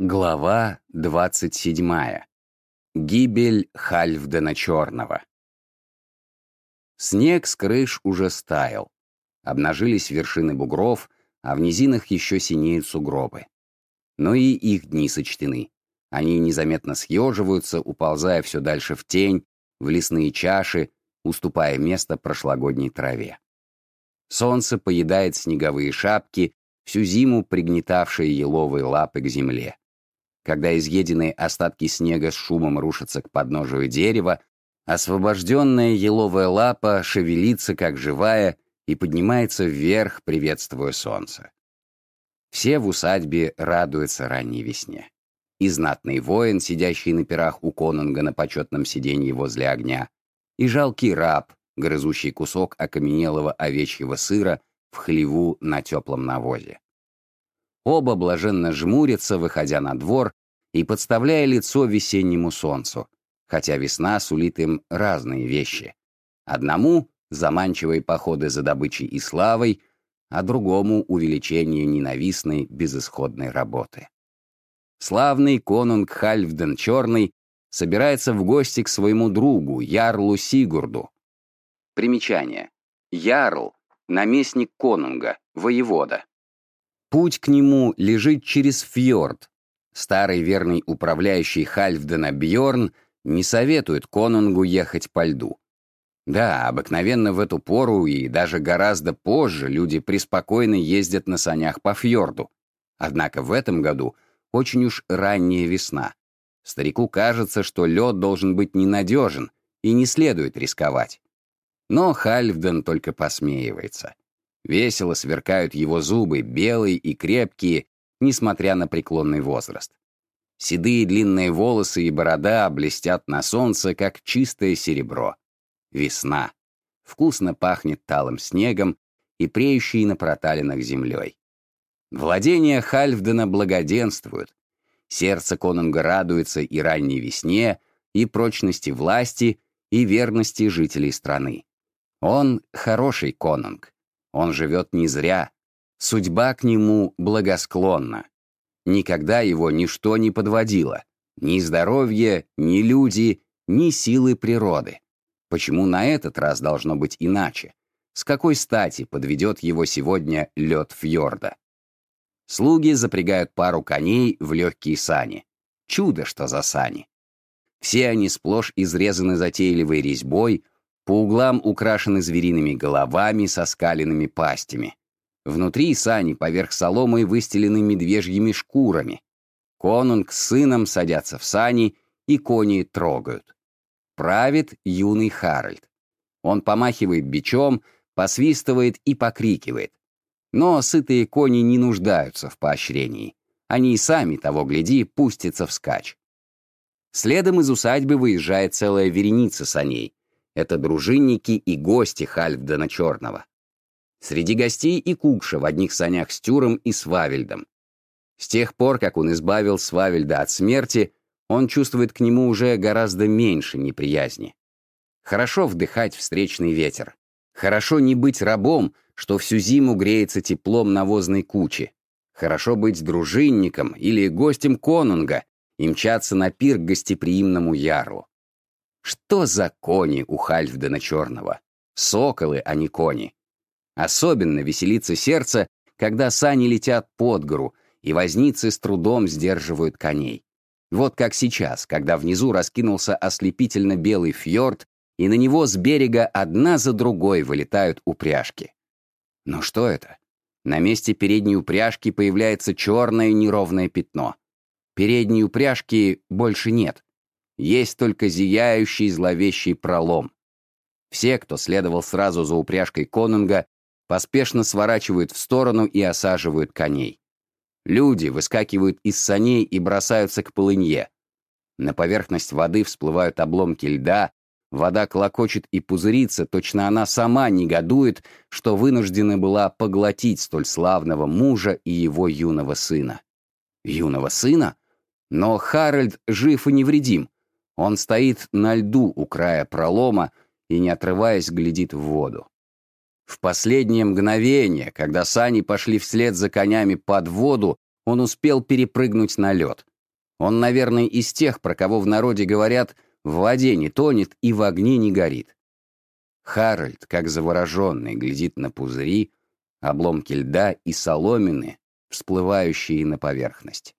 Глава 27. Гибель Хальфдена Черного. Снег с крыш уже стаял. Обнажились вершины бугров, а в низинах еще синеют сугробы. Но и их дни сочтены. Они незаметно съеживаются, уползая все дальше в тень, в лесные чаши, уступая место прошлогодней траве. Солнце поедает снеговые шапки, всю зиму пригнетавшие еловые лапы к земле. Когда изъеденные остатки снега с шумом рушатся к подножию дерева, освобожденная еловая лапа шевелится, как живая, и поднимается вверх, приветствуя солнце. Все в усадьбе радуются ранней весне. И знатный воин, сидящий на пирах у конунга на почетном сиденье возле огня, и жалкий раб, грызущий кусок окаменелого овечьего сыра в хлеву на теплом навозе. Оба блаженно жмурятся, выходя на двор и подставляя лицо весеннему солнцу, хотя весна сулит им разные вещи. Одному — заманчивые походы за добычей и славой, а другому — увеличение ненавистной безысходной работы. Славный конунг Хальфден Черный собирается в гости к своему другу, Ярлу Сигурду. Примечание. Ярл — наместник конунга, воевода. Путь к нему лежит через фьорд. Старый верный управляющий Хальфдена Бьорн не советует конунгу ехать по льду. Да, обыкновенно в эту пору и даже гораздо позже люди преспокойно ездят на санях по фьорду. Однако в этом году очень уж ранняя весна. Старику кажется, что лед должен быть ненадежен и не следует рисковать. Но Хальфден только посмеивается. Весело сверкают его зубы, белые и крепкие, несмотря на преклонный возраст. Седые длинные волосы и борода блестят на солнце, как чистое серебро. Весна. Вкусно пахнет талым снегом и преющей на проталинах землей. Владения Хальфдена благоденствуют. Сердце конунга радуется и ранней весне, и прочности власти, и верности жителей страны. Он хороший конунг. Он живет не зря. Судьба к нему благосклонна. Никогда его ничто не подводило. Ни здоровье, ни люди, ни силы природы. Почему на этот раз должно быть иначе? С какой стати подведет его сегодня лед фьорда? Слуги запрягают пару коней в легкие сани. Чудо, что за сани. Все они сплошь изрезаны затейливой резьбой, по углам украшены звериными головами со скаленными пастями. Внутри сани поверх соломы выстелены медвежьими шкурами. Конунг с сыном садятся в сани, и кони трогают. Правит юный Харальд. Он помахивает бичом, посвистывает и покрикивает. Но сытые кони не нуждаются в поощрении. Они и сами, того гляди, пустятся вскачь. Следом из усадьбы выезжает целая вереница саней. Это дружинники и гости Хальфдена Черного. Среди гостей и Кукша в одних санях с Тюром и Свавельдом. С тех пор, как он избавил Свавельда от смерти, он чувствует к нему уже гораздо меньше неприязни. Хорошо вдыхать встречный ветер. Хорошо не быть рабом, что всю зиму греется теплом навозной кучи. Хорошо быть дружинником или гостем конунга и мчаться на пир к гостеприимному ярлу. Что за кони у Хальфдена Черного? Соколы, а не кони. Особенно веселится сердце, когда сани летят под гору, и возницы с трудом сдерживают коней. Вот как сейчас, когда внизу раскинулся ослепительно белый фьорд, и на него с берега одна за другой вылетают упряжки. Но что это? На месте передней упряжки появляется черное неровное пятно. Передней упряжки больше нет. Есть только зияющий зловещий пролом. Все, кто следовал сразу за упряжкой конунга, поспешно сворачивают в сторону и осаживают коней. Люди выскакивают из саней и бросаются к полынье. На поверхность воды всплывают обломки льда, вода клокочет и пузырится, точно она сама негодует, что вынуждена была поглотить столь славного мужа и его юного сына. Юного сына? Но Харальд жив и невредим. Он стоит на льду у края пролома и, не отрываясь, глядит в воду. В последнее мгновение, когда сани пошли вслед за конями под воду, он успел перепрыгнуть на лед. Он, наверное, из тех, про кого в народе говорят «в воде не тонет и в огне не горит». Харальд, как завороженный, глядит на пузыри, обломки льда и соломины, всплывающие на поверхность.